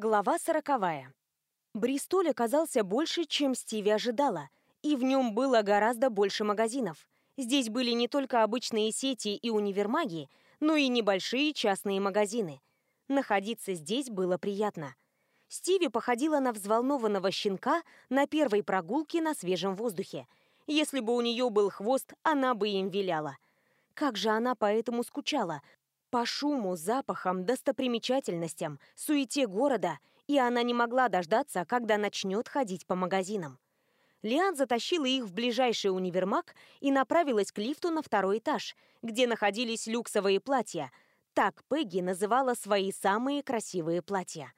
Глава сороковая. Бристоль оказался больше, чем Стиви ожидала, и в нем было гораздо больше магазинов. Здесь были не только обычные сети и универмаги, но и небольшие частные магазины. Находиться здесь было приятно. Стиви походила на взволнованного щенка на первой прогулке на свежем воздухе. Если бы у нее был хвост, она бы им виляла. Как же она поэтому скучала, по шуму, запахам, достопримечательностям, суете города, и она не могла дождаться, когда начнет ходить по магазинам. Лиан затащила их в ближайший универмаг и направилась к лифту на второй этаж, где находились люксовые платья. Так Пегги называла свои самые красивые платья.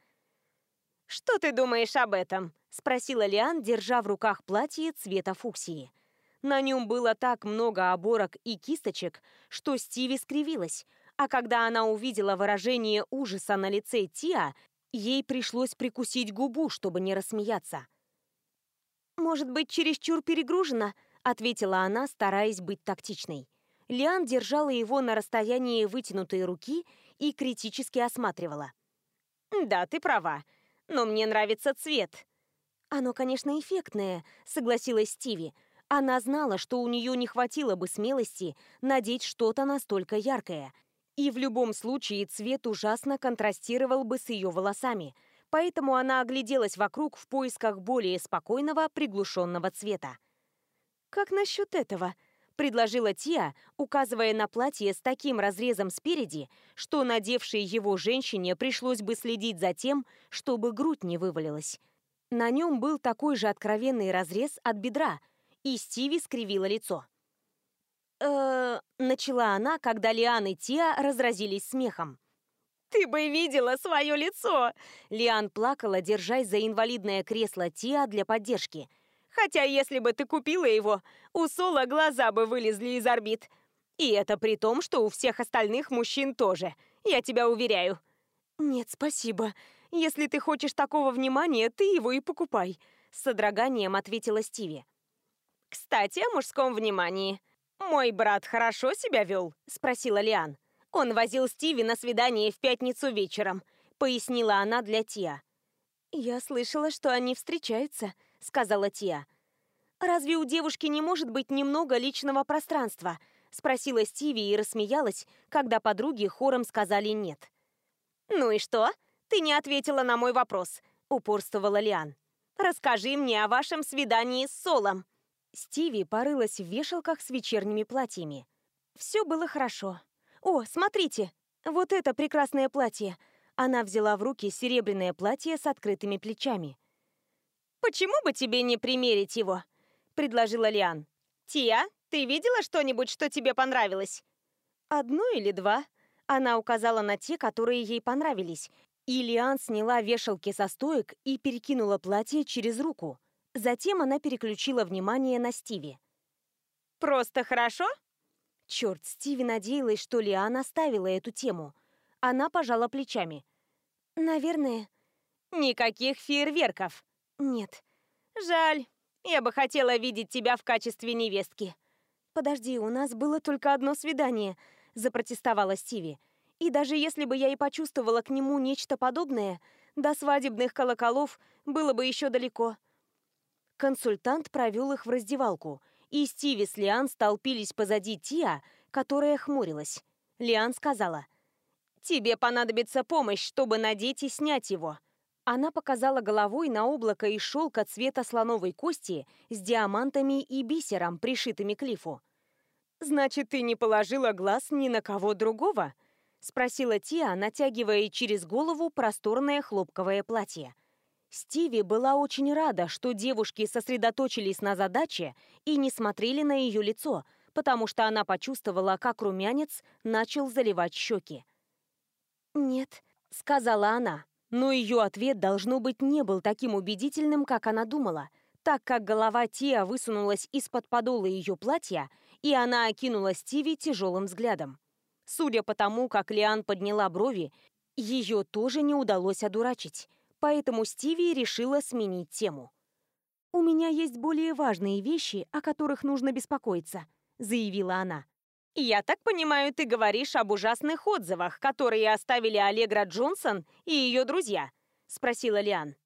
«Что ты думаешь об этом?» – спросила Лиан, держа в руках платье цвета фуксии. На нем было так много оборок и кисточек, что Стиви скривилась – а когда она увидела выражение ужаса на лице Тиа, ей пришлось прикусить губу, чтобы не рассмеяться. «Может быть, чересчур перегружена?» — ответила она, стараясь быть тактичной. Лиан держала его на расстоянии вытянутой руки и критически осматривала. «Да, ты права, но мне нравится цвет». «Оно, конечно, эффектное», — согласилась Стиви. Она знала, что у нее не хватило бы смелости надеть что-то настолько яркое — и в любом случае цвет ужасно контрастировал бы с ее волосами, поэтому она огляделась вокруг в поисках более спокойного, приглушенного цвета. «Как насчет этого?» – предложила Тия, указывая на платье с таким разрезом спереди, что надевшей его женщине пришлось бы следить за тем, чтобы грудь не вывалилась. На нем был такой же откровенный разрез от бедра, и Стиви скривила лицо. Э, начала она, когда Лиан и Тиа разразились смехом. «Ты бы видела свое лицо!» Лиан плакала, держась за инвалидное кресло Тиа для поддержки. «Хотя если бы ты купила его, у Сола глаза бы вылезли из орбит. И это при том, что у всех остальных мужчин тоже, я тебя уверяю». «Нет, спасибо. Если ты хочешь такого внимания, ты его и покупай», — с содроганием ответила Стиви. «Кстати, о мужском внимании», «Мой брат хорошо себя вел?» – спросила Лиан. «Он возил Стиви на свидание в пятницу вечером», – пояснила она для Тиа. «Я слышала, что они встречаются», – сказала Тиа. «Разве у девушки не может быть немного личного пространства?» – спросила Стиви и рассмеялась, когда подруги хором сказали «нет». «Ну и что? Ты не ответила на мой вопрос», – упорствовала Лиан. «Расскажи мне о вашем свидании с Солом». Стиви порылась в вешалках с вечерними платьями. Все было хорошо. «О, смотрите! Вот это прекрасное платье!» Она взяла в руки серебряное платье с открытыми плечами. «Почему бы тебе не примерить его?» — предложила Лиан. «Тия, ты видела что-нибудь, что тебе понравилось?» «Одно или два?» Она указала на те, которые ей понравились. И Лиан сняла вешалки со стоек и перекинула платье через руку. Затем она переключила внимание на Стиви. «Просто хорошо?» Черт, Стиви надеялась, что Лиан оставила эту тему. Она пожала плечами. «Наверное...» «Никаких фейерверков?» «Нет». «Жаль. Я бы хотела видеть тебя в качестве невестки». «Подожди, у нас было только одно свидание», — запротестовала Стиви. «И даже если бы я и почувствовала к нему нечто подобное, до свадебных колоколов было бы еще далеко». Консультант провел их в раздевалку, и Стиви с Лиан столпились позади Тиа, которая хмурилась. Лиан сказала, «Тебе понадобится помощь, чтобы надеть и снять его». Она показала головой на облако из шелка цвета слоновой кости с диамантами и бисером, пришитыми к лифу. «Значит, ты не положила глаз ни на кого другого?» — спросила Тиа, натягивая через голову просторное хлопковое платье. Стиви была очень рада, что девушки сосредоточились на задаче и не смотрели на ее лицо, потому что она почувствовала, как румянец начал заливать щеки. «Нет», — сказала она, но ее ответ, должно быть, не был таким убедительным, как она думала, так как голова тиа высунулась из-под подола ее платья, и она окинула Стиви тяжелым взглядом. Судя по тому, как Лиан подняла брови, ее тоже не удалось одурачить поэтому Стиви решила сменить тему. «У меня есть более важные вещи, о которых нужно беспокоиться», — заявила она. «Я так понимаю, ты говоришь об ужасных отзывах, которые оставили Аллегра Джонсон и ее друзья?» — спросила Лиан.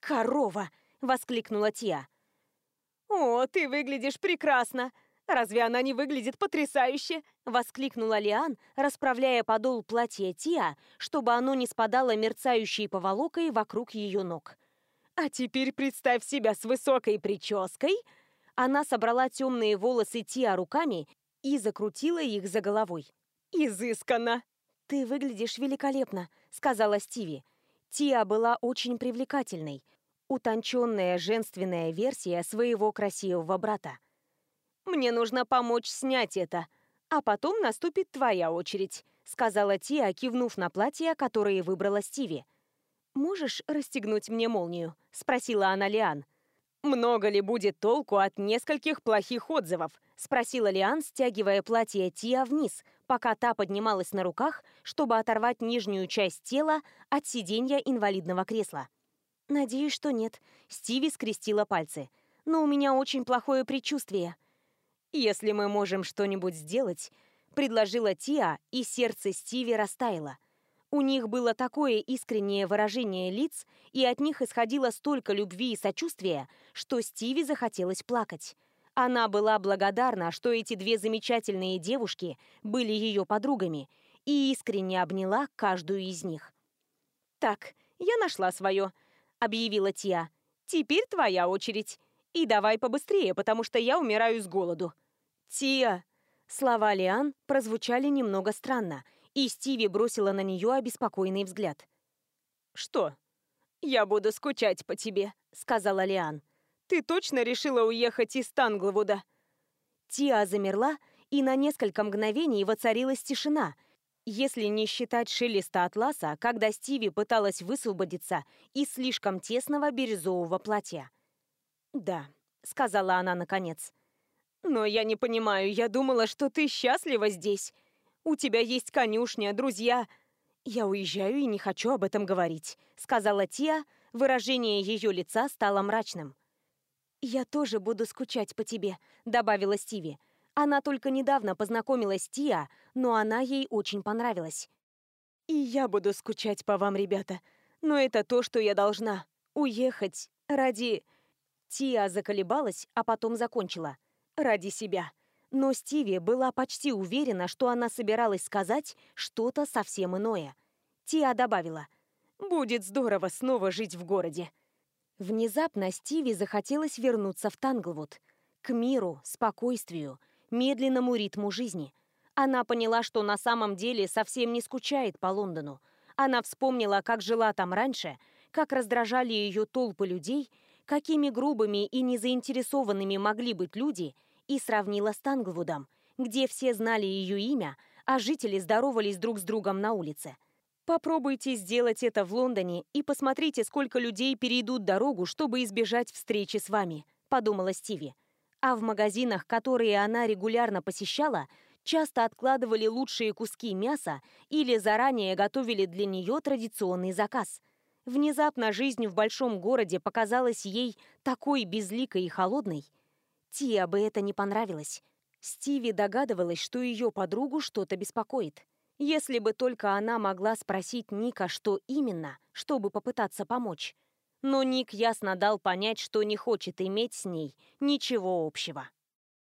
«Корова!» — воскликнула Тия. «О, ты выглядишь прекрасно!» разве она не выглядит потрясающе?» — воскликнула Лиан, расправляя подол платья Тиа, чтобы оно не спадало мерцающей поволокой вокруг ее ног. «А теперь представь себя с высокой прической!» Она собрала темные волосы Тиа руками и закрутила их за головой. «Изысканно!» «Ты выглядишь великолепно», — сказала Стиви. Тиа была очень привлекательной, утонченная женственная версия своего красивого брата. Мне нужно помочь снять это. А потом наступит твоя очередь», — сказала Тия, кивнув на платье, которое выбрала Стиви. «Можешь расстегнуть мне молнию?» — спросила она Лиан. «Много ли будет толку от нескольких плохих отзывов?» — спросила Лиан, стягивая платье Тия вниз, пока та поднималась на руках, чтобы оторвать нижнюю часть тела от сиденья инвалидного кресла. «Надеюсь, что нет», — Стиви скрестила пальцы. «Но у меня очень плохое предчувствие». «Если мы можем что-нибудь сделать», — предложила Тиа, и сердце Стиви растаяло. У них было такое искреннее выражение лиц, и от них исходило столько любви и сочувствия, что Стиви захотелось плакать. Она была благодарна, что эти две замечательные девушки были ее подругами, и искренне обняла каждую из них. «Так, я нашла свое», — объявила Тиа. «Теперь твоя очередь». И давай побыстрее, потому что я умираю с голоду. Тия!» Слова Лиан прозвучали немного странно, и Стиви бросила на нее обеспокоенный взгляд. «Что?» «Я буду скучать по тебе», — сказала Лиан. «Ты точно решила уехать из Танглвуда?» Тиа замерла, и на несколько мгновений воцарилась тишина, если не считать шелеста атласа, когда Стиви пыталась высвободиться из слишком тесного бирюзового платья. «Да», — сказала она наконец. «Но я не понимаю, я думала, что ты счастлива здесь. У тебя есть конюшня, друзья». «Я уезжаю и не хочу об этом говорить», — сказала Тия, выражение ее лица стало мрачным. «Я тоже буду скучать по тебе», — добавила Стиви. Она только недавно познакомилась с Тия, но она ей очень понравилась. «И я буду скучать по вам, ребята. Но это то, что я должна. Уехать ради...» Тиа заколебалась, а потом закончила. Ради себя. Но Стиви была почти уверена, что она собиралась сказать что-то совсем иное. Тиа добавила. «Будет здорово снова жить в городе». Внезапно Стиви захотелось вернуться в Танглвуд. К миру, спокойствию, медленному ритму жизни. Она поняла, что на самом деле совсем не скучает по Лондону. Она вспомнила, как жила там раньше, как раздражали ее толпы людей какими грубыми и незаинтересованными могли быть люди, и сравнила с Танглвудом, где все знали ее имя, а жители здоровались друг с другом на улице. Попробуйте сделать это в Лондоне и посмотрите, сколько людей перейдут дорогу, чтобы избежать встречи с вами, подумала Стиви. А в магазинах, которые она регулярно посещала, часто откладывали лучшие куски мяса или заранее готовили для нее традиционный заказ – Внезапно жизнь в большом городе показалась ей такой безликой и холодной. Тия бы это не понравилось. Стиви догадывалась, что ее подругу что-то беспокоит. Если бы только она могла спросить Ника, что именно, чтобы попытаться помочь. Но Ник ясно дал понять, что не хочет иметь с ней ничего общего.